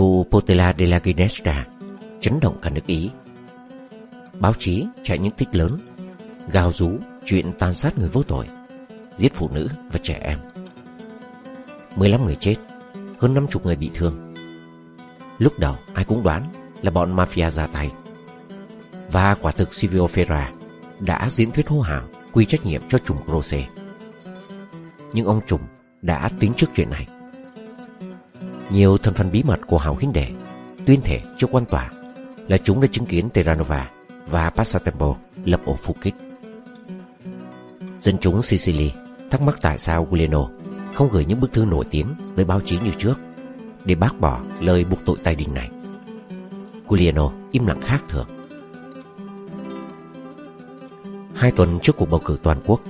Vụ Potela de la Ginestra chấn động cả nước Ý. Báo chí chạy những tích lớn, gào rú chuyện tàn sát người vô tội, giết phụ nữ và trẻ em. 15 người chết, hơn 50 người bị thương. Lúc đầu ai cũng đoán là bọn mafia ra tay. Và quả thực Silvio Ferra đã diễn thuyết hô hào quy trách nhiệm cho trùng Croce. Nhưng ông trùng đã tính trước chuyện này. Nhiều thân phận bí mật của hảo Huynh Đệ tuyên thể trước quan tòa là chúng đã chứng kiến Terranova và Passatempo lập ổ phục kích. Dân chúng Sicily thắc mắc tại sao Giuliano không gửi những bức thư nổi tiếng tới báo chí như trước để bác bỏ lời buộc tội tay đình này. Giuliano im lặng khác thường. Hai tuần trước cuộc bầu cử toàn quốc,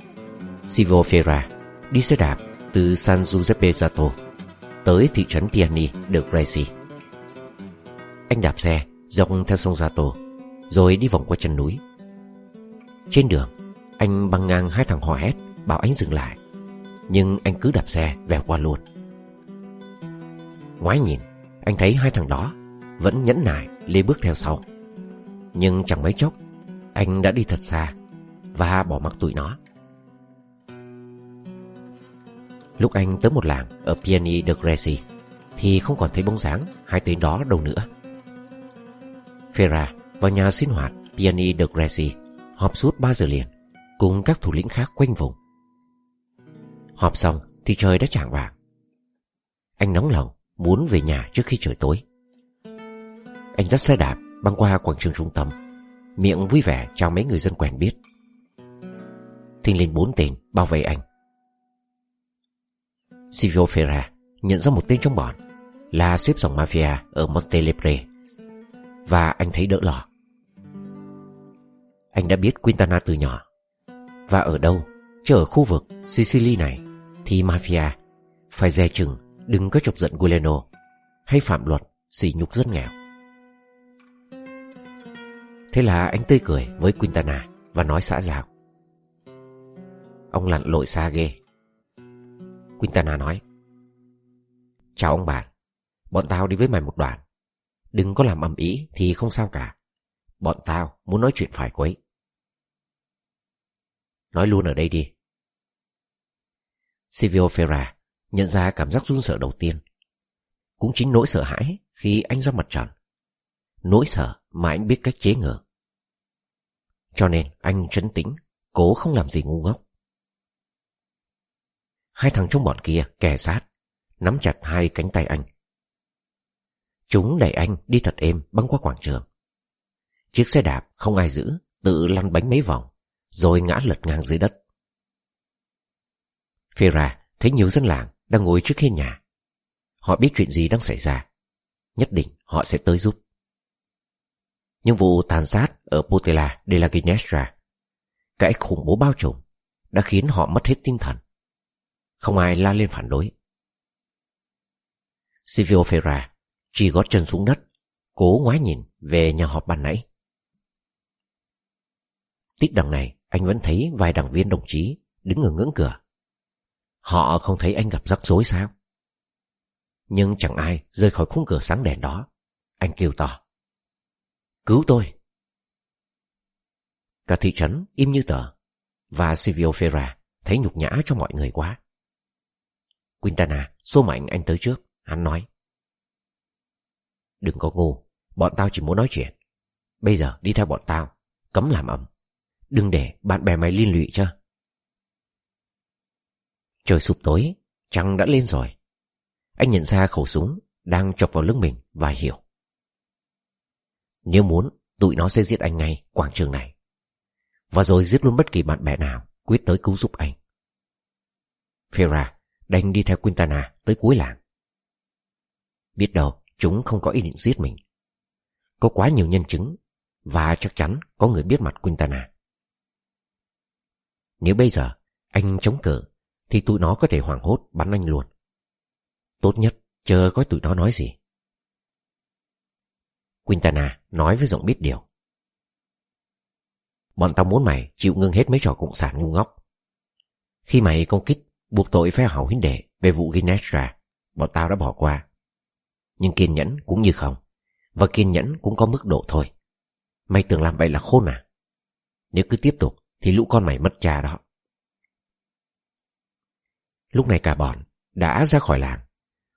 Silvio Ferra đi xe đạp từ San Giuseppe Zato tới thị trấn Piani de Gracie. Anh đạp xe dọc theo sông Zato rồi đi vòng qua chân núi. Trên đường, anh băng ngang hai thằng hò hét bảo anh dừng lại, nhưng anh cứ đạp xe vèo qua luôn. Ngoái nhìn, anh thấy hai thằng đó vẫn nhẫn nại lê bước theo sau. Nhưng chẳng mấy chốc, anh đã đi thật xa và bỏ mặc tụi nó. Lúc anh tới một làng ở Piani de Greci thì không còn thấy bóng dáng hai tên đó đâu nữa. Ferra vào nhà sinh hoạt Piani de Greci họp suốt 3 giờ liền cùng các thủ lĩnh khác quanh vùng. Họp xong thì trời đã chạng vàng. Anh nóng lòng muốn về nhà trước khi trời tối. Anh dắt xe đạp băng qua quảng trường trung tâm, miệng vui vẻ chào mấy người dân quen biết. Thình lên bốn tên bao vây anh. Silvio Ferra nhận ra một tên trong bọn là xếp dòng mafia ở Montelepre và anh thấy đỡ lo. Anh đã biết Quintana từ nhỏ và ở đâu, chứ ở khu vực Sicily này thì mafia phải dè chừng đừng có chọc giận Guileno hay phạm luật xỉ nhục rất nghèo. Thế là anh tươi cười với Quintana và nói xã giao. Ông lặn lội xa ghê. Quintana nói. Chào ông bạn, bọn tao đi với mày một đoạn. Đừng có làm ầm ĩ thì không sao cả. Bọn tao muốn nói chuyện phải quấy. Nói luôn ở đây đi. Silvio Ferra nhận ra cảm giác run sợ đầu tiên. Cũng chính nỗi sợ hãi khi anh ra mặt trận. Nỗi sợ mà anh biết cách chế ngự. Cho nên anh trấn tĩnh, cố không làm gì ngu ngốc. Hai thằng trong bọn kia kè sát, nắm chặt hai cánh tay anh. Chúng đẩy anh đi thật êm băng qua quảng trường. Chiếc xe đạp không ai giữ, tự lăn bánh mấy vòng, rồi ngã lật ngang dưới đất. Phê thấy nhiều dân làng đang ngồi trước hiên nhà. Họ biết chuyện gì đang xảy ra. Nhất định họ sẽ tới giúp. Nhưng vụ tàn sát ở Potela de la Ginestra, cái khủng bố bao trùm, đã khiến họ mất hết tinh thần. Không ai la lên phản đối. Silvio Ferra chỉ gót chân xuống đất, cố ngoái nhìn về nhà họp ban nãy. Tích đằng này, anh vẫn thấy vài đảng viên đồng chí đứng ở ngưỡng cửa. Họ không thấy anh gặp rắc rối sao? Nhưng chẳng ai rơi khỏi khung cửa sáng đèn đó. Anh kêu to. Cứu tôi! Cả thị trấn im như tờ, và Silvio Ferra thấy nhục nhã cho mọi người quá. Quintana xô mạnh anh tới trước, hắn nói. Đừng có ngu, bọn tao chỉ muốn nói chuyện. Bây giờ đi theo bọn tao, cấm làm ầm. Đừng để bạn bè mày liên lụy cho. Trời sụp tối, trăng đã lên rồi. Anh nhận ra khẩu súng đang chọc vào lưng mình và hiểu. Nếu muốn, tụi nó sẽ giết anh ngay quảng trường này. Và rồi giết luôn bất kỳ bạn bè nào quyết tới cứu giúp anh. Ferra đành đi theo Quintana tới cuối làng. Biết đâu, chúng không có ý định giết mình. Có quá nhiều nhân chứng, và chắc chắn có người biết mặt Quintana. Nếu bây giờ anh chống cự, thì tụi nó có thể hoảng hốt bắn anh luôn. Tốt nhất, chờ coi tụi nó nói gì. Quintana nói với giọng biết điều. Bọn tao muốn mày chịu ngưng hết mấy trò cộng sản ngu ngốc. Khi mày công kích buộc tội phe hậu huynh đệ về vụ Ginestra, bọn tao đã bỏ qua. Nhưng kiên nhẫn cũng như không. Và kiên nhẫn cũng có mức độ thôi. Mày tưởng làm vậy là khôn à? Nếu cứ tiếp tục thì lũ con mày mất cha đó. Lúc này cả bọn đã ra khỏi làng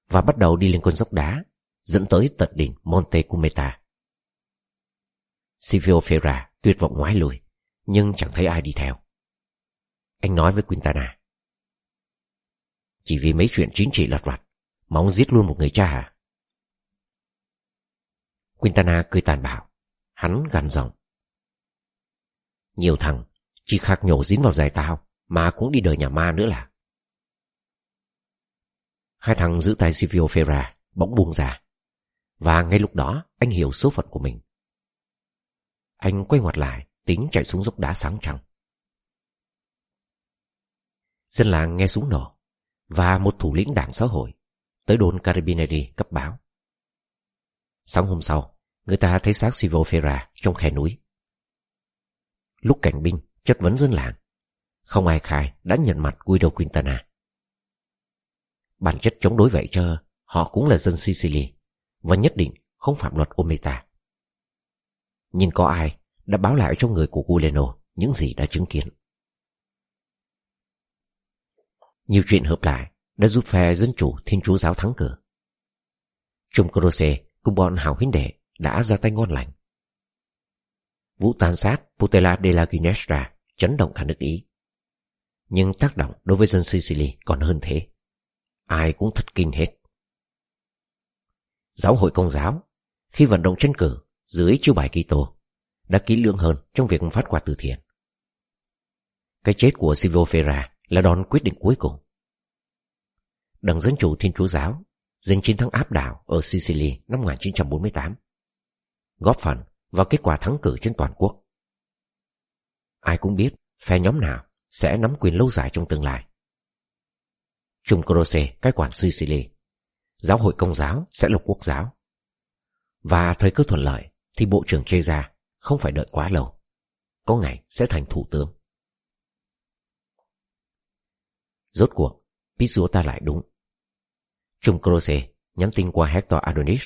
và bắt đầu đi lên con dốc đá dẫn tới tận đỉnh Monte Cumeta. Silvio Ferra tuyệt vọng ngoái lùi nhưng chẳng thấy ai đi theo. Anh nói với Quintana. Chỉ vì mấy chuyện chính trị lặt vặt mà ông giết luôn một người cha à? Quintana cười tàn bạo. Hắn gằn giọng. Nhiều thằng chỉ khạc nhổ dính vào giày tao mà cũng đi đời nhà ma nữa là. Hai thằng giữ tay Silvio Ferra bỗng buông ra. Và ngay lúc đó anh hiểu số phận của mình. Anh quay ngoặt lại, tính chạy xuống dốc đá sáng trăng. Dân làng nghe súng nổ, và một thủ lĩnh đảng xã hội tới đồn Carabinieri cấp báo. Sáng hôm sau, người ta thấy xác Silvio Ferra trong khe núi. Lúc cảnh binh chất vấn dân làng, không ai khai đã nhận mặt Guido Quintana. Bản chất chống đối vậy cho họ cũng là dân Sicily và nhất định không phạm luật Ometa. Nhưng có ai đã báo lại cho người của Guleno những gì đã chứng kiến. Nhiều chuyện hợp lại đã giúp phe dân chủ thiên chúa giáo thắng cử. Trung Croce cùng bọn hảo huynh đệ đã ra tay ngon lành. Vụ tàn sát Putella della Ginestra chấn động cả nước Ý. Nhưng tác động đối với dân Sicily còn hơn thế. Ai cũng thất kinh hết. Giáo hội công giáo, khi vận động tranh cử dưới chiêu bài Kitô, đã kỹ lưỡng hơn trong việc phát quà từ thiện. Cái chết của Silvio Ferra là đòn quyết định cuối cùng. Đảng Dân Chủ Thiên Chúa Giáo giành chiến thắng áp đảo ở Sicily năm 1948, góp phần vào kết quả thắng cử trên toàn quốc. Ai cũng biết phe nhóm nào sẽ nắm quyền lâu dài trong tương lai. Trung Croce cai quản Sicily, giáo hội công giáo sẽ là quốc giáo. Và thời cơ thuận lợi thì Bộ trưởng Cheza không phải đợi quá lâu. Có ngày sẽ thành thủ tướng. Rốt cuộc, ta lại đúng. Trung Croce nhắn tin qua Hector Adonis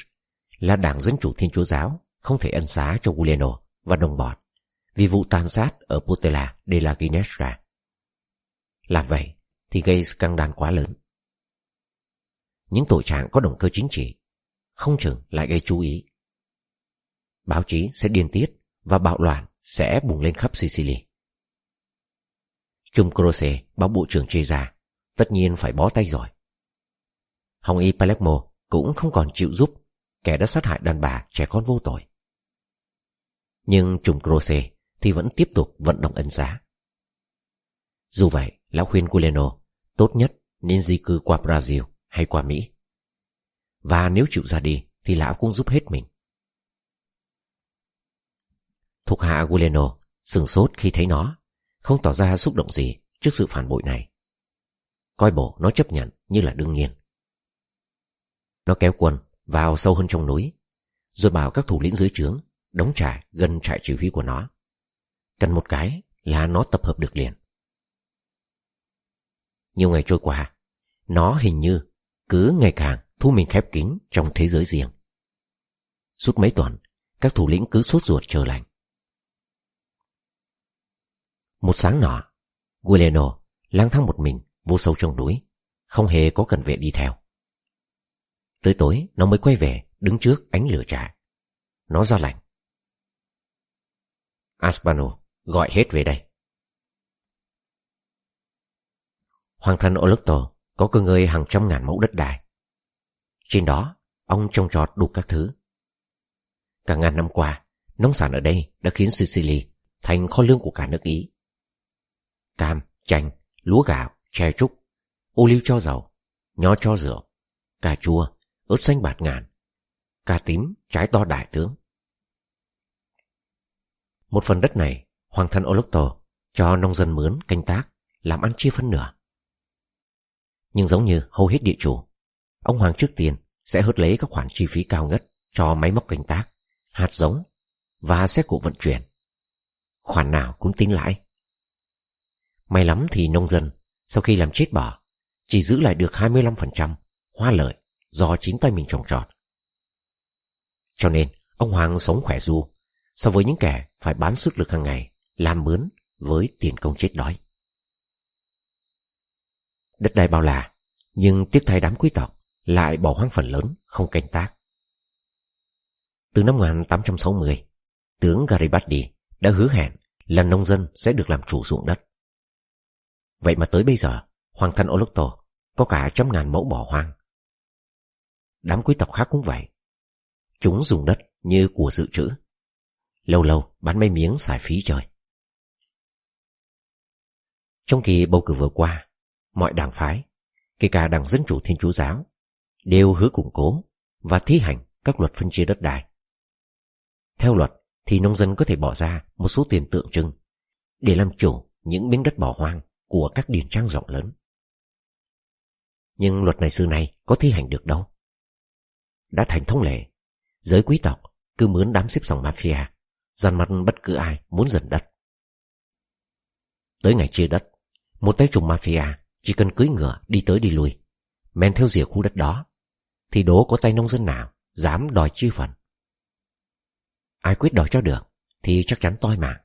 là đảng Dân Chủ Thiên Chúa Giáo không thể ân xá cho Guglielmo và đồng bọn vì vụ tàn sát ở Putela de la Ginestra. Làm vậy thì gây scandal quá lớn. Những tội trạng có động cơ chính trị không chừng lại gây chú ý. Báo chí sẽ điên tiết và bạo loạn sẽ bùng lên khắp Sicily. Trung Croce báo bộ trưởng chê ra, tất nhiên phải bó tay rồi. Hồng y Palermo cũng không còn chịu giúp kẻ đã sát hại đàn bà trẻ con vô tội. Nhưng trùng Croce thì vẫn tiếp tục vận động ân giá. Dù vậy, lão khuyên Guleno tốt nhất nên di cư qua Brazil hay qua Mỹ. Và nếu chịu ra đi thì lão cũng giúp hết mình. Thuộc hạ Guleno sừng sốt khi thấy nó, không tỏ ra xúc động gì trước sự phản bội này. Coi bộ nó chấp nhận như là đương nhiên. Nó kéo quân vào sâu hơn trong núi, rồi bảo các thủ lĩnh dưới trướng đóng trại gần trại chỉ huy của nó. Cần một cái là nó tập hợp được liền. Nhiều ngày trôi qua, nó hình như cứ ngày càng thu mình khép kín trong thế giới riêng. Suốt mấy tuần, các thủ lĩnh cứ sốt ruột chờ lành. Một sáng nọ, Guileno lang thang một mình vô sâu trong núi, không hề có cần vệ đi theo. Tới tối, nó mới quay về, đứng trước ánh lửa trà. Nó ra lạnh. Aspano gọi hết về đây. Hoàng thân Olotto có cơ ngơi hàng trăm ngàn mẫu đất đai. Trên đó, ông trồng trọt đủ các thứ. Cả ngàn năm qua, nông sản ở đây đã khiến Sicily thành kho lương của cả nước Ý. Cam, chanh, lúa gạo, chè trúc, ô liu cho dầu, nho cho rượu, cà chua, ớt xanh bạt ngàn, cà tím, trái to đại tướng. Một phần đất này, hoàng thân Olocto cho nông dân mướn canh tác, làm ăn chia phân nửa. Nhưng giống như hầu hết địa chủ, ông Hoàng trước tiên sẽ hớt lấy các khoản chi phí cao ngất cho máy móc canh tác, hạt giống và xe cộ vận chuyển. Khoản nào cũng tính lãi. May lắm thì nông dân sau khi làm chết bỏ chỉ giữ lại được 25% hoa lợi do chính tay mình trồng trọt Cho nên, ông Hoàng sống khỏe du, so với những kẻ phải bán sức lực hàng ngày, làm mướn với tiền công chết đói. Đất đai bao la, nhưng tiếc thay đám quý tộc lại bỏ hoang phần lớn, không canh tác. Từ năm 1860, tướng Garibaldi đã hứa hẹn là nông dân sẽ được làm chủ ruộng đất. Vậy mà tới bây giờ, hoàng thân Olotto có cả trăm ngàn mẫu bỏ hoang. Đám quý tộc khác cũng vậy. Chúng dùng đất như của dự trữ. Lâu lâu bán mấy miếng xài phí trời. Trong kỳ bầu cử vừa qua, mọi đảng phái, kể cả đảng Dân Chủ Thiên Chúa Giáo, đều hứa củng cố và thi hành các luật phân chia đất đai. Theo luật thì nông dân có thể bỏ ra một số tiền tượng trưng để làm chủ những miếng đất bỏ hoang của các điền trang rộng lớn. Nhưng luật này xưa này có thi hành được đâu. Đã thành thông lệ, giới quý tộc cứ mướn đám xếp dòng mafia, dàn mặt bất cứ ai muốn dần đất. Tới ngày chia đất, một tay trùng mafia chỉ cần cưới ngựa đi tới đi lui, men theo rìa khu đất đó, thì đố có tay nông dân nào dám đòi chia phần. Ai quyết đòi cho được thì chắc chắn toi mạng.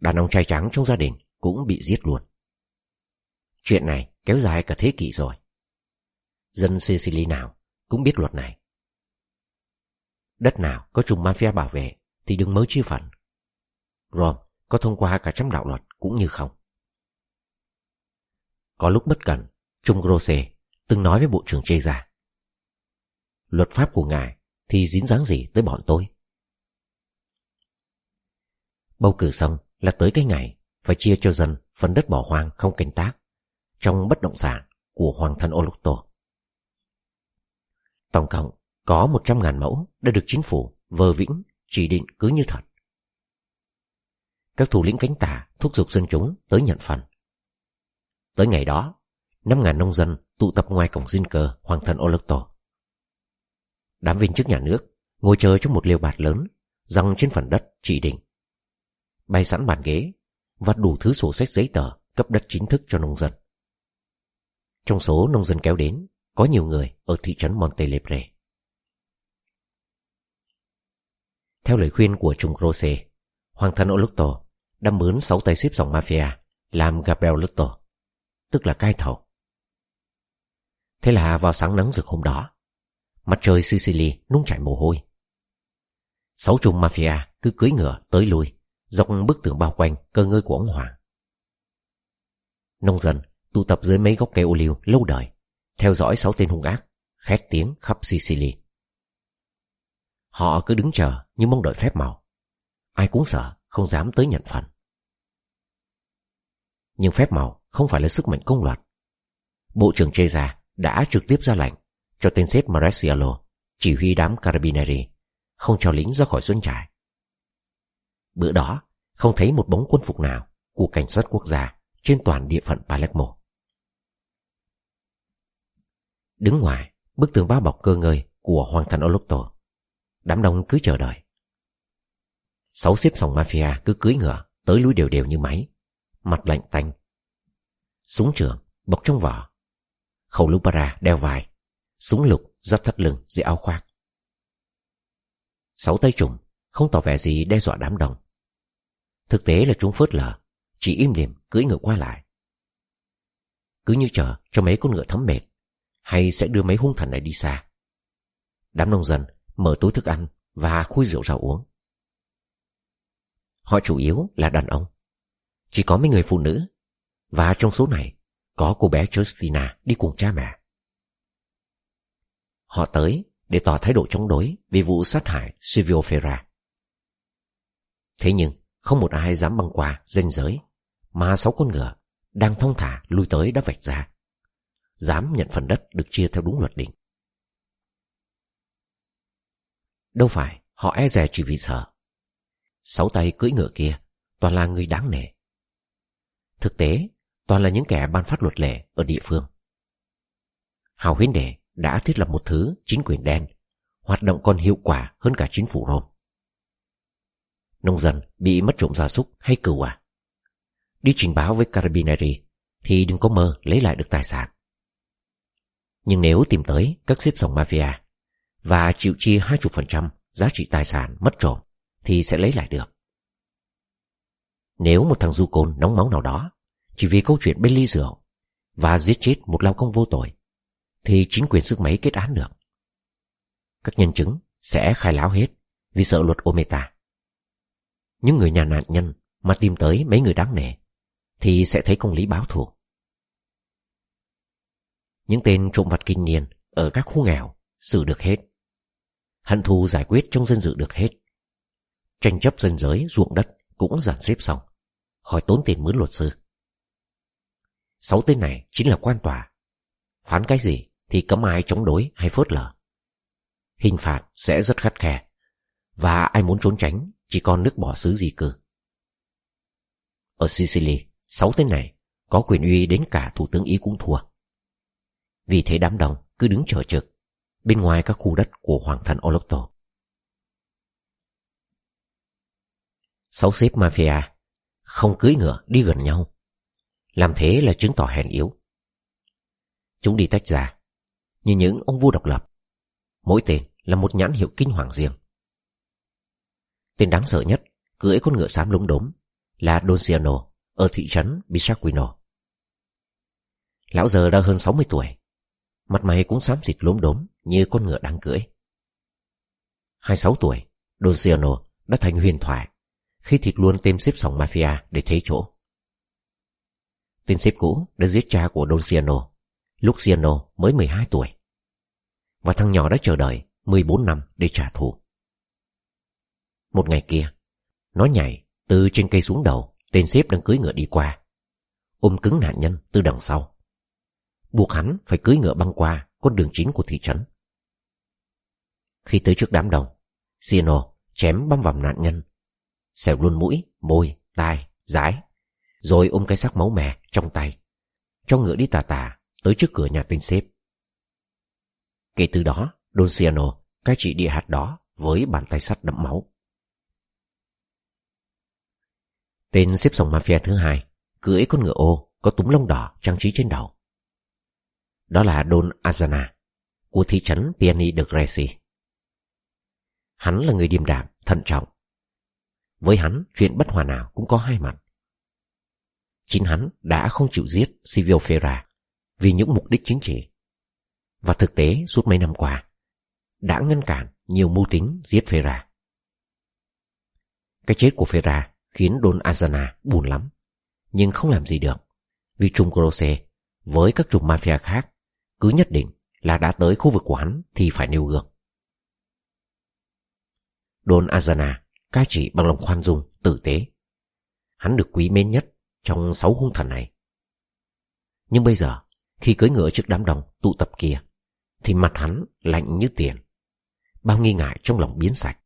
Đàn ông trai trắng trong gia đình cũng bị giết luôn. Chuyện này kéo dài cả thế kỷ rồi. Dân Sicily nào cũng biết luật này. Đất nào có trùng mafia bảo vệ thì đừng mới chia phần. Rome có thông qua cả trăm đạo luật cũng như không. Có lúc bất cẩn, Trung Grosse từng nói với Bộ trưởng Chê Gia. Luật pháp của ngài thì dính dáng gì tới bọn tôi? Bầu cử xong là tới cái ngày phải chia cho dân phần đất bỏ hoang không canh tác trong bất động sản của Hoàng thân Oluto. Tổng cộng có 100.000 mẫu đã được chính phủ vờ vĩnh chỉ định cứ như thật. Các thủ lĩnh cánh tả thúc giục dân chúng tới nhận phần. Tới ngày đó, 5.000 nông dân tụ tập ngoài cổng dinh cờ Hoàng thân Oluto, Đám viên chức nhà nước ngồi chờ trong một liều bạt lớn răng trên phần đất chỉ định. Bày sẵn bàn ghế và đủ thứ sổ sách giấy tờ cấp đất chính thức cho nông dân. Trong số nông dân kéo đến, có nhiều người ở thị trấn Montelebre. Theo lời khuyên của Trung Croce, Hoàng thân Olotto đã mướn 6 tay xếp dòng mafia làm Gabriel Lutto, tức là cai thầu. Thế là vào sáng nắng rực hôm đó, mặt trời Sicily nung chảy mồ hôi. Sáu chung mafia cứ cưới ngựa tới lui, dọc bức tường bao quanh cơ ngơi của ông Hoàng. Nông dân tụ tập dưới mấy gốc cây ô liu lâu đời, theo dõi sáu tên hung ác, khét tiếng khắp Sicily. Họ cứ đứng chờ như mong đợi phép màu. Ai cũng sợ, không dám tới nhận phần. Nhưng phép màu không phải là sức mạnh công luật. Bộ trưởng Cheza đã trực tiếp ra lệnh cho tên xếp Maresialo chỉ huy đám Carabinieri không cho lính ra khỏi xuân trại. Bữa đó, không thấy một bóng quân phục nào của cảnh sát quốc gia trên toàn địa phận Palermo. Đứng ngoài, bức tường bao bọc cơ ngơi của hoàng thành Olotto. Đám đông cứ chờ đợi. Sáu xếp sòng mafia cứ cưới ngựa, tới lũi đều đều như máy. Mặt lạnh tanh. Súng trường, bọc trong vỏ. Khẩu lục bara đeo vai. Súng lục dắt thắt lưng dưới áo khoác. Sáu tay trùng, không tỏ vẻ gì đe dọa đám đông. Thực tế là chúng phớt lờ, chỉ im lìm cưỡi ngựa qua lại. Cứ như chờ cho mấy con ngựa thấm mệt hay sẽ đưa mấy hung thần này đi xa. Đám nông dân mở túi thức ăn và khui rượu ra uống. Họ chủ yếu là đàn ông. Chỉ có mấy người phụ nữ. Và trong số này có cô bé Justina đi cùng cha mẹ. Họ tới để tỏ thái độ chống đối vì vụ sát hại Silvio Ferra. Thế nhưng không một ai dám băng qua ranh giới mà sáu con ngựa đang thông thả lui tới đã vạch ra dám nhận phần đất được chia theo đúng luật định. Đâu phải họ e dè chỉ vì sợ. Sáu tay cưỡi ngựa kia toàn là người đáng nể. Thực tế, toàn là những kẻ ban phát luật lệ ở địa phương. Hào huyến đệ đã thiết lập một thứ chính quyền đen, hoạt động còn hiệu quả hơn cả chính phủ Rome. Nông dân bị mất trộm gia súc hay cừu à? Đi trình báo với Carabinieri thì đừng có mơ lấy lại được tài sản. Nhưng nếu tìm tới các xếp sòng mafia, và chịu chi 20% giá trị tài sản mất trộm thì sẽ lấy lại được. Nếu một thằng du côn nóng máu nào đó chỉ vì câu chuyện bên ly rượu và giết chết một lao công vô tội thì chính quyền sức máy kết án được. Các nhân chứng sẽ khai láo hết vì sợ luật Ometa. Những người nhà nạn nhân mà tìm tới mấy người đáng nể thì sẽ thấy công lý báo thù. Những tên trộm vặt kinh niên ở các khu nghèo xử được hết. Hận thù giải quyết trong dân dự được hết. Tranh chấp dân giới ruộng đất cũng dàn xếp xong, khỏi tốn tiền mướn luật sư. Sáu tên này chính là quan tòa. Phán cái gì thì cấm ai chống đối hay phớt lờ. Hình phạt sẽ rất khắt khe, và ai muốn trốn tránh chỉ còn nước bỏ xứ di cư. Ở Sicily, sáu tên này có quyền uy đến cả thủ tướng Ý cũng thua. Vì thế đám đông cứ đứng chờ trực bên ngoài các khu đất của hoàng thành Olotto. Sáu xếp mafia không cưới ngựa đi gần nhau. Làm thế là chứng tỏ hèn yếu. Chúng đi tách ra, như những ông vua độc lập. Mỗi tên là một nhãn hiệu kinh hoàng riêng. Tên đáng sợ nhất cưỡi con ngựa xám lúng đốm là Donciano ở thị trấn Bisacquino. Lão giờ đã hơn 60 tuổi, mặt mày cũng xám xịt lốm đốm như con ngựa đang cưỡi. 26 tuổi, Donciano đã thành huyền thoại khi thịt luôn tên xếp sòng mafia để thế chỗ. Tên xếp cũ đã giết cha của Donciano, lúc Ciano mới 12 tuổi. Và thằng nhỏ đã chờ đợi 14 năm để trả thù. Một ngày kia, nó nhảy từ trên cây xuống đầu tên xếp đang cưới ngựa đi qua. Ôm cứng nạn nhân từ đằng sau. Buộc hắn phải cưới ngựa băng qua con đường chính của thị trấn. Khi tới trước đám đông, Sieno chém băm vào nạn nhân. Xẻo luôn mũi, môi, tai, dái. Rồi ôm cái xác máu mè trong tay. Cho ngựa đi tà tà tới trước cửa nhà tên xếp. Kể từ đó, Don Siano cai trị địa hạt đó với bàn tay sắt đẫm máu. Tên xếp sòng mafia thứ hai cưỡi con ngựa ô có túm lông đỏ trang trí trên đầu. Đó là Don Azana của thị trấn Piani de Greci. Hắn là người điềm đạm, thận trọng. Với hắn, chuyện bất hòa nào cũng có hai mặt. Chính hắn đã không chịu giết Silvio Ferra vì những mục đích chính trị. Và thực tế suốt mấy năm qua, đã ngăn cản nhiều mưu tính giết Ferra. Cái chết của Ferra khiến Don Azana buồn lắm, nhưng không làm gì được, vì trung Croce với các trùng mafia khác cứ nhất định là đã tới khu vực của hắn thì phải nêu gương. Don Azana cai trị bằng lòng khoan dung, tử tế. Hắn được quý mến nhất trong sáu hung thần này. Nhưng bây giờ, khi cưỡi ngựa trước đám đông tụ tập kia, thì mặt hắn lạnh như tiền. Bao nghi ngại trong lòng biến sạch.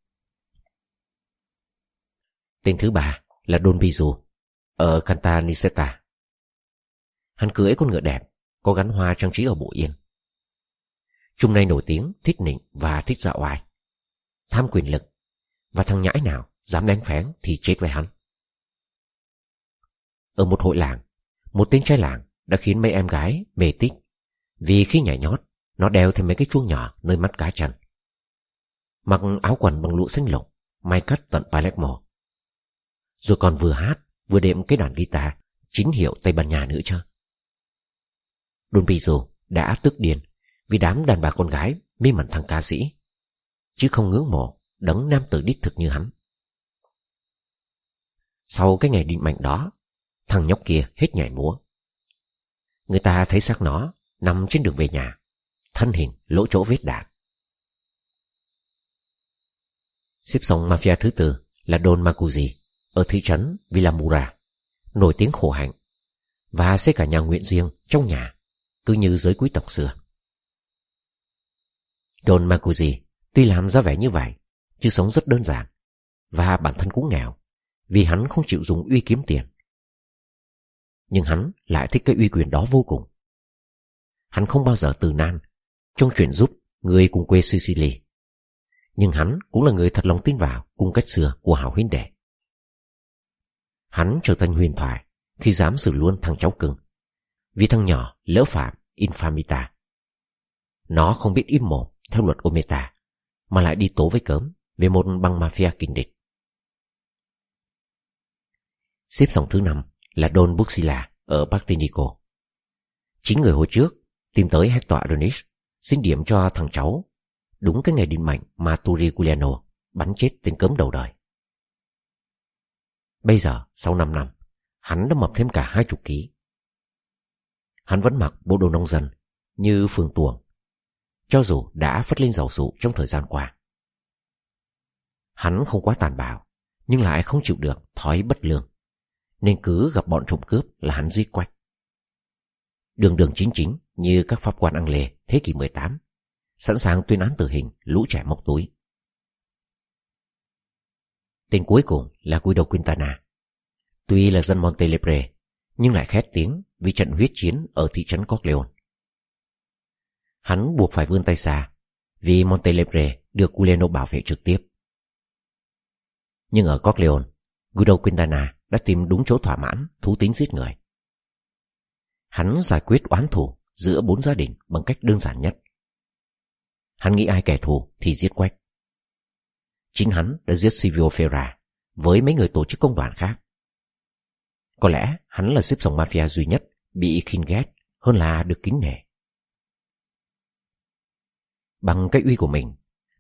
Tên thứ ba là Don Bizu ở Cantaniseta. Hắn cưỡi con ngựa đẹp, có gắn hoa trang trí ở bộ yên. Trung nay nổi tiếng thích nịnh và thích dạo oai. Tham quyền lực, và thằng nhãi nào dám đánh phén thì chết với hắn. Ở một hội làng, một tên trai làng đã khiến mấy em gái mê tích vì khi nhảy nhót, nó đeo thêm mấy cái chuông nhỏ nơi mắt cá chân. Mặc áo quần bằng lụa xanh lục, may cắt tận Palermo. Rồi còn vừa hát, vừa đệm cái đàn guitar chính hiệu Tây Ban Nha nữa chứ. Don Pizzo đã tức điên vì đám đàn bà con gái mê mẩn thằng ca sĩ, chứ không ngưỡng mộ đấng nam tử đích thực như hắn. Sau cái ngày định mệnh đó, thằng nhóc kia hết nhảy múa. Người ta thấy xác nó nằm trên đường về nhà, thân hình lỗ chỗ vết đạn. Xếp xong mafia thứ tư là Don Macuzi ở thị trấn Villamura, nổi tiếng khổ hạnh, và xây cả nhà nguyện riêng trong nhà, cứ như giới quý tộc xưa. Don Macuzi tuy làm ra vẻ như vậy, chứ sống rất đơn giản, và bản thân cũng nghèo, vì hắn không chịu dùng uy kiếm tiền. Nhưng hắn lại thích cái uy quyền đó vô cùng. Hắn không bao giờ từ nan trong chuyện giúp người cùng quê Sicily. Nhưng hắn cũng là người thật lòng tin vào cung cách xưa của hảo huynh đệ. Hắn trở thành huyền thoại khi dám xử luôn thằng cháu cưng. Vì thằng nhỏ lỡ phạm infamita. Nó không biết im mồm theo luật Ometa, mà lại đi tố với cớm về một băng mafia kinh địch. Xếp dòng thứ năm là Don Buxila ở Bactinico. Chính người hồi trước tìm tới Hector Adonis xin điểm cho thằng cháu đúng cái ngày định mệnh mà Turi Giuliano bắn chết tên cớm đầu đời. Bây giờ, sau 5 năm, hắn đã mập thêm cả hai chục ký. Hắn vẫn mặc bộ đồ nông dân như phường tuồng, cho dù đã phất lên giàu sụ trong thời gian qua. Hắn không quá tàn bạo, nhưng lại không chịu được thói bất lương, nên cứ gặp bọn trộm cướp là hắn giết quách. Đường đường chính chính như các pháp quan ăn lề thế kỷ 18, sẵn sàng tuyên án tử hình lũ trẻ móc túi. Tên cuối cùng là Guido Quintana. Tuy là dân Montelebre, nhưng lại khét tiếng vì trận huyết chiến ở thị trấn Corleone. Hắn buộc phải vươn tay xa, vì Montelebre được Giuliano bảo vệ trực tiếp. Nhưng ở Corleone, Guido Quintana đã tìm đúng chỗ thỏa mãn thú tính giết người. Hắn giải quyết oán thù giữa bốn gia đình bằng cách đơn giản nhất. Hắn nghĩ ai kẻ thù thì giết quách. Chính hắn đã giết Silvio Ferra với mấy người tổ chức công đoàn khác. Có lẽ hắn là xếp dòng mafia duy nhất bị khinh ghét hơn là được kính nể. Bằng cái uy của mình,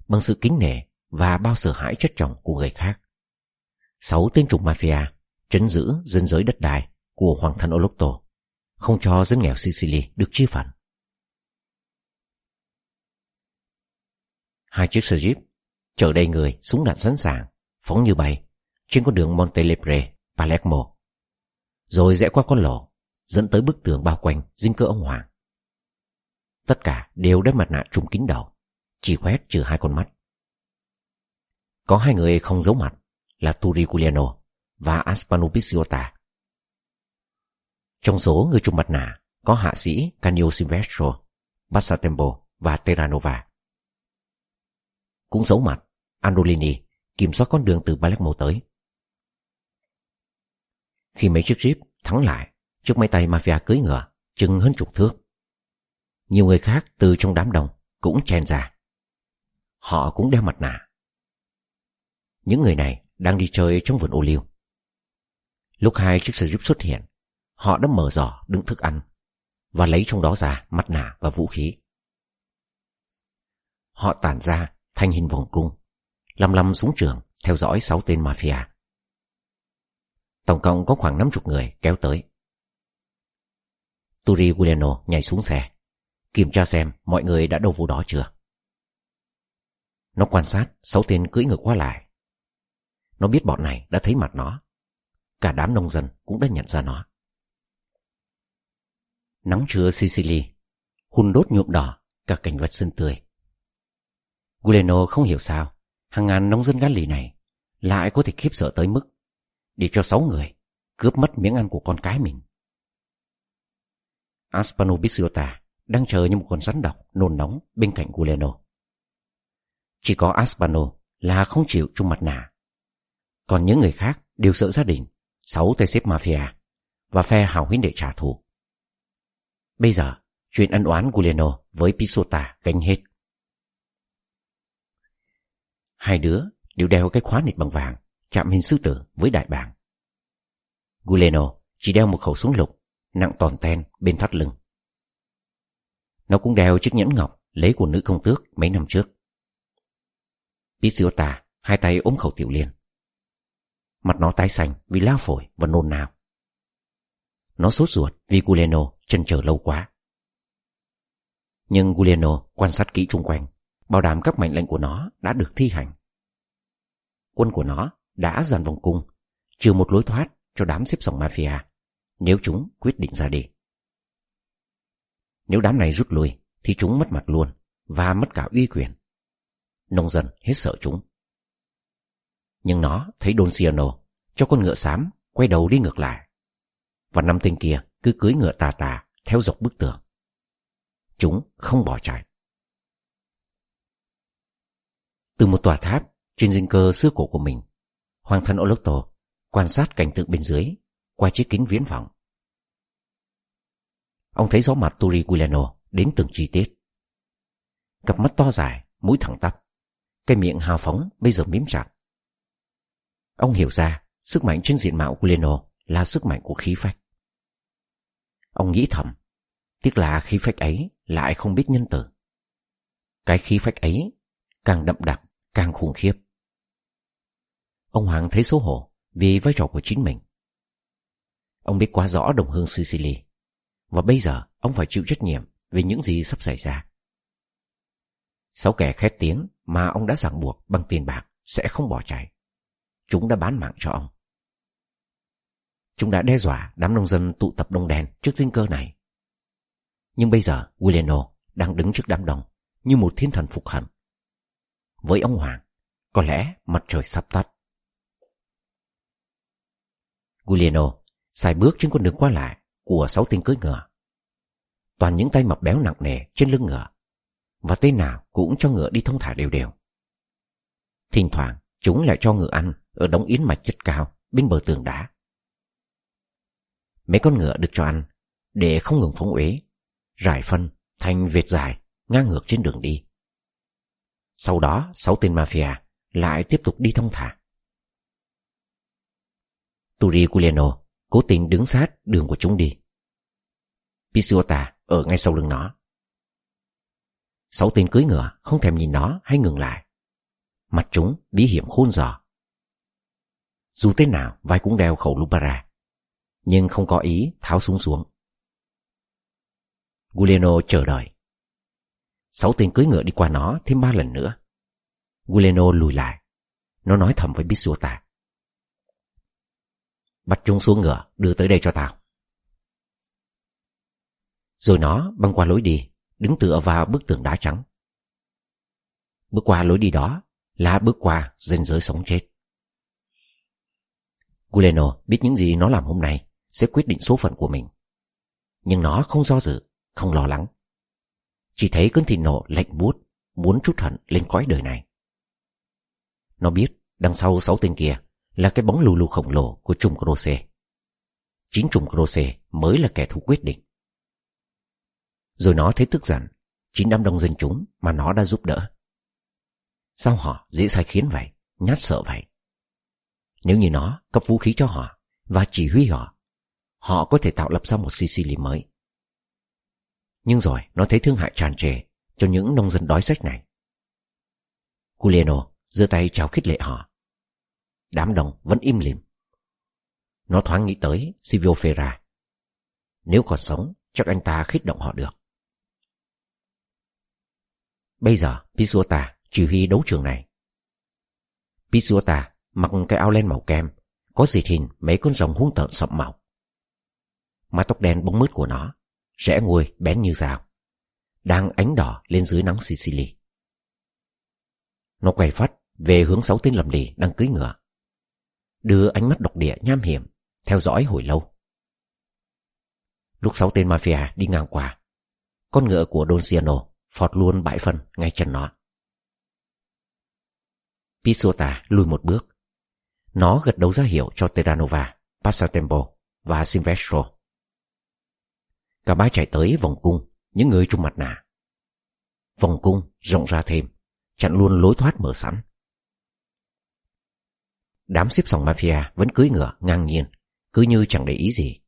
bằng sự kính nể và bao sợ hãi chất chồng của người khác. Sáu tên trùng mafia trấn giữ dân giới đất đai của hoàng thân Olotto, không cho dân nghèo Sicily được chia phần. Hai chiếc xe jeep chở đầy người súng đạn sẵn sàng, phóng như bay trên con đường Montelebre, Palermo. Rồi rẽ qua con lò dẫn tới bức tường bao quanh dinh cơ ông Hoàng. Tất cả đều đeo mặt nạ trùm kín đầu, chỉ khoét trừ hai con mắt. Có hai người không giấu mặt là Turiculiano và Aspano Trong số người trùm mặt nạ có hạ sĩ Canio Silvestro, Bassatembo và Terranova. Cũng giấu mặt, Andolini kiểm soát con đường từ Palermo tới. Khi mấy chiếc jeep thắng lại trước mấy tay mafia cưới ngựa chừng hơn chục thước. Nhiều người khác từ trong đám đông cũng chen ra. Họ cũng đeo mặt nạ. Những người này đang đi chơi trong vườn ô liu. Lúc hai chiếc xe jeep xuất hiện, họ đã mở giỏ đựng thức ăn và lấy trong đó ra mặt nạ và vũ khí. Họ tản ra thành hình vòng cung, lăm lăm súng trường theo dõi sáu tên mafia. Tổng cộng có khoảng 50 người kéo tới. Turi Guglielmo nhảy xuống xe, kiểm tra xem mọi người đã đâu vô đó chưa. Nó quan sát sáu tên cưỡi ngược qua lại. Nó biết bọn này đã thấy mặt nó. Cả đám nông dân cũng đã nhận ra nó. Nắng trưa Sicily, hun đốt nhuộm đỏ cả cảnh vật xinh tươi. Guleno không hiểu sao hàng ngàn nông dân gắn lì này lại có thể khiếp sợ tới mức để cho sáu người cướp mất miếng ăn của con cái mình. Aspano Bisiota đang chờ như một con rắn độc nôn nóng bên cạnh Guleno. Chỉ có Aspano là không chịu chung mặt nạ. Còn những người khác đều sợ gia đình, sáu tay xếp mafia và phe hào huynh để trả thù. Bây giờ, chuyện ân oán Guleno với Pisota gánh hết. Hai đứa đều đeo cái khóa nịt bằng vàng, chạm hình sư tử với đại bàng. Guleno chỉ đeo một khẩu súng lục, nặng tòn ten bên thắt lưng. Nó cũng đeo chiếc nhẫn ngọc lấy của nữ công tước mấy năm trước. Pizziota hai tay ôm khẩu tiểu liên. Mặt nó tái xanh vì lao phổi và nôn nao. Nó sốt ruột vì Guleno chân chờ lâu quá. Nhưng Guleno quan sát kỹ chung quanh bảo đảm các mệnh lệnh của nó đã được thi hành. Quân của nó đã dàn vòng cung, trừ một lối thoát cho đám xếp sòng mafia, nếu chúng quyết định ra đi. Nếu đám này rút lui, thì chúng mất mặt luôn và mất cả uy quyền. Nông dân hết sợ chúng. Nhưng nó thấy Don Ciano cho con ngựa xám quay đầu đi ngược lại. Và năm tên kia cứ cưới ngựa tà tà theo dọc bức tường. Chúng không bỏ chạy. Từ một tòa tháp trên dinh cơ xưa cổ của mình, hoàng thân Olotto quan sát cảnh tượng bên dưới qua chiếc kính viễn vọng. Ông thấy rõ mặt Turi Guiliano đến từng chi tiết. Cặp mắt to dài, mũi thẳng tắp, Cái miệng hào phóng bây giờ mím chặt. Ông hiểu ra sức mạnh trên diện mạo của là sức mạnh của khí phách. Ông nghĩ thầm, tiếc là khí phách ấy lại không biết nhân từ. Cái khí phách ấy càng đậm đặc, càng khủng khiếp. Ông Hoàng thấy xấu hổ vì vai trò của chính mình. Ông biết quá rõ đồng hương Sicily, và bây giờ ông phải chịu trách nhiệm về những gì sắp xảy ra. Sáu kẻ khét tiếng mà ông đã ràng buộc bằng tiền bạc sẽ không bỏ chạy. Chúng đã bán mạng cho ông. Chúng đã đe dọa đám nông dân tụ tập đông đen trước dinh cơ này. Nhưng bây giờ Giuliano đang đứng trước đám đông như một thiên thần phục hận. Với ông Hoàng, có lẽ mặt trời sắp tắt. Giuliano xài bước trên con đường qua lại của sáu tên cưỡi ngựa. Toàn những tay mập béo nặng nề trên lưng ngựa, và tên nào cũng cho ngựa đi thông thả đều đều. Thỉnh thoảng, chúng lại cho ngựa ăn ở đống yến mạch chất cao bên bờ tường đá. Mấy con ngựa được cho ăn để không ngừng phóng uế, rải phân thành vệt dài ngang ngược trên đường đi. Sau đó, sáu tên mafia lại tiếp tục đi thông thả. Turi Culeno cố tình đứng sát đường của chúng đi. Pisuota ở ngay sau lưng nó. Sáu tên cưới ngựa không thèm nhìn nó hay ngừng lại. Mặt chúng bí hiểm khôn giò. Dù tên nào vai cũng đeo khẩu Lupara, nhưng không có ý tháo súng xuống. Guleno chờ đợi. Sáu tên cưới ngựa đi qua nó thêm ba lần nữa. Guleno lùi lại. Nó nói thầm với Bisuota. Bắt chúng xuống ngựa, đưa tới đây cho tao. Rồi nó băng qua lối đi, đứng tựa vào bức tường đá trắng. Bước qua lối đi đó là bước qua ranh giới sống chết. Guleno biết những gì nó làm hôm nay sẽ quyết định số phận của mình. Nhưng nó không do dự, không lo lắng. Chỉ thấy cơn thịnh nộ lạnh buốt, muốn trút hận lên cõi đời này. Nó biết đằng sau sáu tên kia là cái bóng lù lù khổng lồ của trùng Croce. Chính trùng Croce mới là kẻ thù quyết định. Rồi nó thấy tức giận, chính đám đông dân chúng mà nó đã giúp đỡ. Sao họ dễ sai khiến vậy, nhát sợ vậy? Nếu như nó cấp vũ khí cho họ và chỉ huy họ, họ có thể tạo lập ra một Sicily mới. Nhưng rồi nó thấy thương hại tràn trề cho những nông dân đói rách này. Culiano giơ tay chào khích lệ họ. Đám đông vẫn im lìm. Nó thoáng nghĩ tới Silvio Ferra. Nếu còn sống, chắc anh ta khích động họ được. Bây giờ Pisuota chỉ huy đấu trường này. Pisuota mặc cái áo len màu kem, có dịt hình mấy con rồng hung tợn sậm màu. Mái tóc đen bóng mướt của nó, rẽ nguôi bén như dao, đang ánh đỏ lên dưới nắng Sicily. Nó quay phát về hướng sáu tên lầm lì đang cưới ngựa. Đưa ánh mắt độc địa nham hiểm, theo dõi hồi lâu. Lúc sáu tên mafia đi ngang qua, con ngựa của Don Ciano phọt luôn bãi phân ngay chân nó. Pisota lùi một bước. Nó gật đầu ra hiệu cho Terranova, Passatempo và Silvestro. Cả ba chạy tới vòng cung, những người trung mặt nạ. Vòng cung rộng ra thêm, chặn luôn lối thoát mở sẵn. Đám xếp sòng mafia vẫn cưỡi ngựa ngang nhiên, cứ như chẳng để ý gì.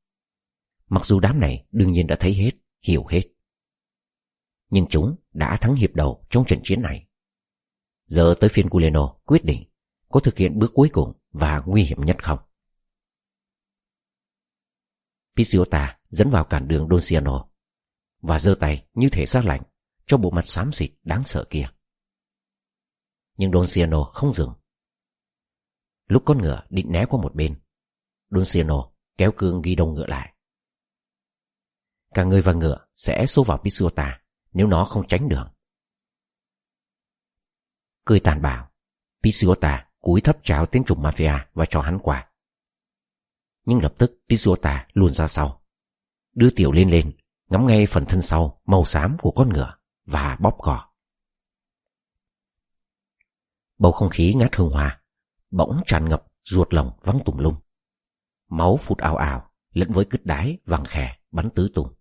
Mặc dù đám này đương nhiên đã thấy hết, hiểu hết. Nhưng chúng đã thắng hiệp đầu trong trận chiến này. Giờ tới phiên Culeno quyết định có thực hiện bước cuối cùng và nguy hiểm nhất không. Pizziota dẫn vào cản đường Donciano và giơ tay như thể ra lạnh cho bộ mặt xám xịt đáng sợ kia. Nhưng Donciano không dừng. Lúc con ngựa định né qua một bên, Donciano kéo cương ghi đông ngựa lại. Cả người và ngựa sẽ xô vào Pizziota nếu nó không tránh đường. Cười tàn bạo, Pizziota cúi thấp chào tiếng trùng mafia và cho hắn quà. Nhưng lập tức Pizuota luôn ra sau, đưa tiểu lên lên, ngắm ngay phần thân sau màu xám của con ngựa và bóp cò. Bầu không khí ngát hương hòa, bỗng tràn ngập ruột lòng vắng tùng lung, Máu phụt ào ào lẫn với cứt đái vàng khè bắn tứ tung.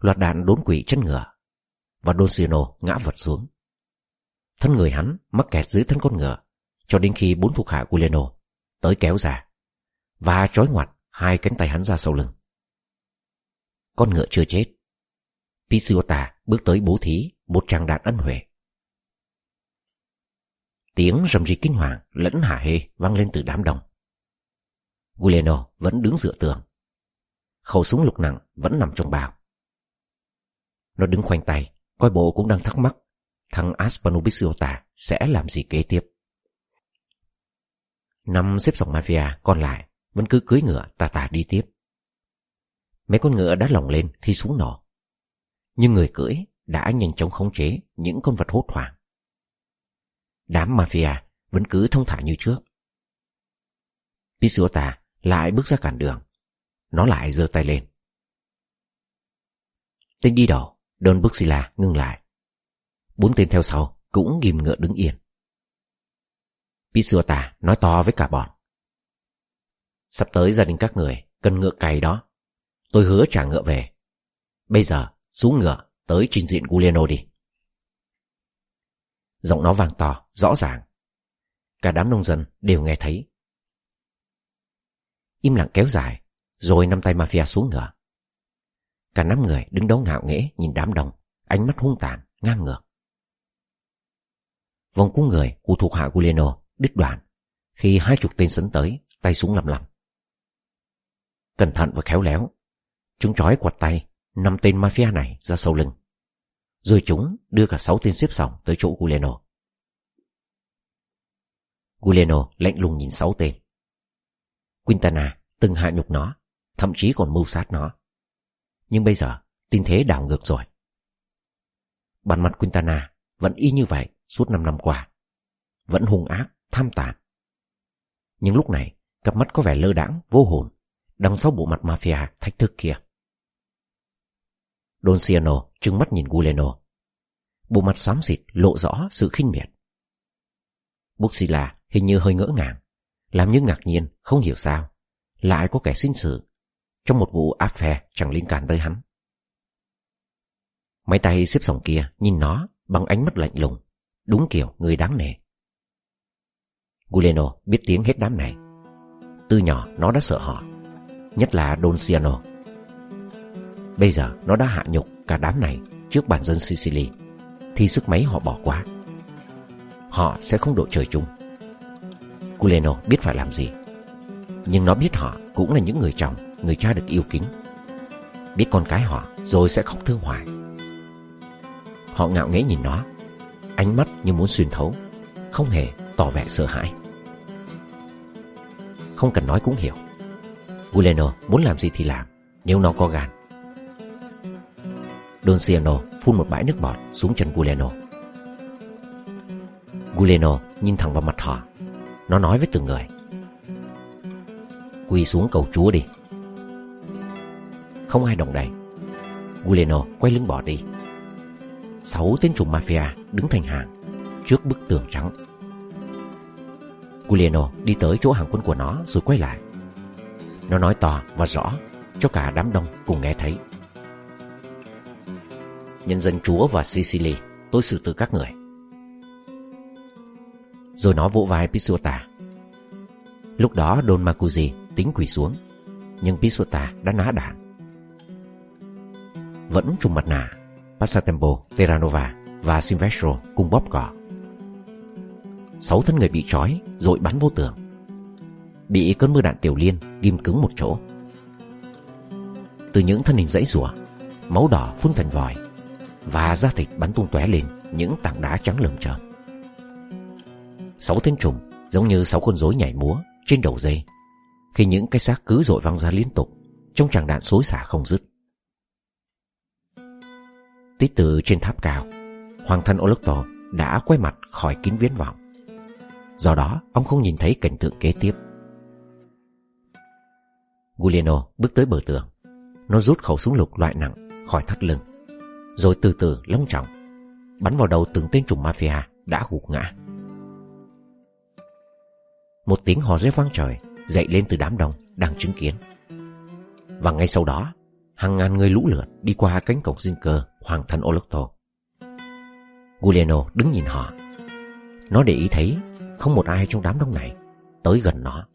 Loạt đạn đốn quỷ chân ngựa và Donsino ngã vật xuống. Thân người hắn mắc kẹt dưới thân con ngựa, cho đến khi bốn thuộc hạ của Leno tới kéo ra, và trói ngoặt hai cánh tay hắn ra sau lưng. Con ngựa chưa chết. Pisiota bước tới bố thí một tràng đạn ân huệ. Tiếng rầm rì kinh hoàng lẫn hả hê vang lên từ đám đông. Guileno vẫn đứng dựa tường. Khẩu súng lục nặng vẫn nằm trong bao. Nó đứng khoanh tay, coi bộ cũng đang thắc mắc thằng Aspanubisiota sẽ làm gì kế tiếp. Năm xếp dòng mafia còn lại vẫn cứ cưới ngựa tà tà đi tiếp. Mấy con ngựa đã lỏng lên khi súng nổ. Nhưng người cưỡi đã nhanh chóng khống chế những con vật hốt hoảng. Đám mafia vẫn cứ thông thả như trước. Pisuota lại bước ra cản đường. Nó lại giơ tay lên. Tên đi đầu, Don Buxila ngưng lại. Bốn tên theo sau cũng ghim ngựa đứng yên. Pisuota nói to với cả bọn. Sắp tới gia đình các người cần ngựa cày đó. Tôi hứa trả ngựa về. Bây giờ xuống ngựa tới trình diện Guliano đi. Giọng nó vang to, rõ ràng. Cả đám nông dân đều nghe thấy. Im lặng kéo dài, rồi năm tay mafia xuống ngựa. Cả năm người đứng đó ngạo nghễ nhìn đám đông, ánh mắt hung tàn, ngang ngược. Vòng cung người của thuộc hạ Guliano đứt đoạn khi hai chục tên sấn tới, tay súng lầm lầm. Cẩn thận và khéo léo, chúng trói quạt tay năm tên mafia này ra sau lưng. Rồi chúng đưa cả sáu tên xếp sòng tới chỗ Guleno. Guleno lạnh lùng nhìn sáu tên. Quintana từng hạ nhục nó, thậm chí còn mưu sát nó. Nhưng bây giờ, tình thế đảo ngược rồi. Bản mặt Quintana vẫn y như vậy suốt năm năm qua. Vẫn hung ác, tham tàn. Nhưng lúc này, cặp mắt có vẻ lơ đãng, vô hồn, đằng sau bộ mặt mafia thách thức kia. Don Ciano trừng mắt nhìn Guleno. Bộ mặt xám xịt lộ rõ sự khinh miệt. Buxila hình như hơi ngỡ ngàng, làm như ngạc nhiên, không hiểu sao. Lại có kẻ sinh sự, trong một vụ áp phe chẳng liên can tới hắn. Máy tay xếp sòng kia nhìn nó bằng ánh mắt lạnh lùng, đúng kiểu người đáng nể. Guleno biết tiếng hết đám này. Từ nhỏ nó đã sợ họ, nhất là Don Ciano. Bây giờ nó đã hạ nhục cả đám này trước bản dân Sicily, Thì sức mấy họ bỏ quá. Họ sẽ không độ trời chung. Culeno biết phải làm gì, Nhưng nó biết họ cũng là những người chồng, Người cha được yêu kính. Biết con cái họ rồi sẽ khóc thương hoài. Họ ngạo nghễ nhìn nó, Ánh mắt như muốn xuyên thấu, Không hề tỏ vẻ sợ hãi. Không cần nói cũng hiểu. Guleno muốn làm gì thì làm, Nếu nó có gan Don Ciano phun một bãi nước bọt xuống chân Guleno. Guleno nhìn thẳng vào mặt họ. Nó nói với từng người. Quỳ xuống cầu chúa đi. Không ai động đậy. Guleno quay lưng bỏ đi. Sáu tên trùm mafia đứng thành hàng trước bức tường trắng. Guleno đi tới chỗ hàng quân của nó rồi quay lại. Nó nói to và rõ cho cả đám đông cùng nghe thấy nhân dân Chúa và Sicily, tôi xử tử các người. Rồi nó vỗ vai Pisuta. Lúc đó Don Macuzi tính quỳ xuống, nhưng Pisuta đã ná đạn. Vẫn trùng mặt nạ, Passatempo, Terranova và Silvestro cùng bóp cỏ. Sáu thân người bị trói rồi bắn vô tường. Bị cơn mưa đạn tiểu liên ghim cứng một chỗ. Từ những thân hình dãy rủa, máu đỏ phun thành vòi và da thịt bắn tung tóe lên những tảng đá trắng lởm chởm. Sáu tên trùng giống như sáu con rối nhảy múa trên đầu dây khi những cái xác cứ dội văng ra liên tục trong tràng đạn xối xả không dứt. Tít từ trên tháp cao, hoàng thân Olokto đã quay mặt khỏi kính viễn vọng. Do đó, ông không nhìn thấy cảnh tượng kế tiếp. Guglielmo bước tới bờ tường. Nó rút khẩu súng lục loại nặng khỏi thắt lưng rồi từ từ long trọng bắn vào đầu từng tên trùm mafia đã gục ngã. Một tiếng hò reo vang trời dậy lên từ đám đông đang chứng kiến. Và ngay sau đó, hàng ngàn người lũ lượt đi qua cánh cổng dinh cơ hoàng thân Olocto Guliano đứng nhìn họ, Nó để ý thấy không một ai trong đám đông này tới gần nó.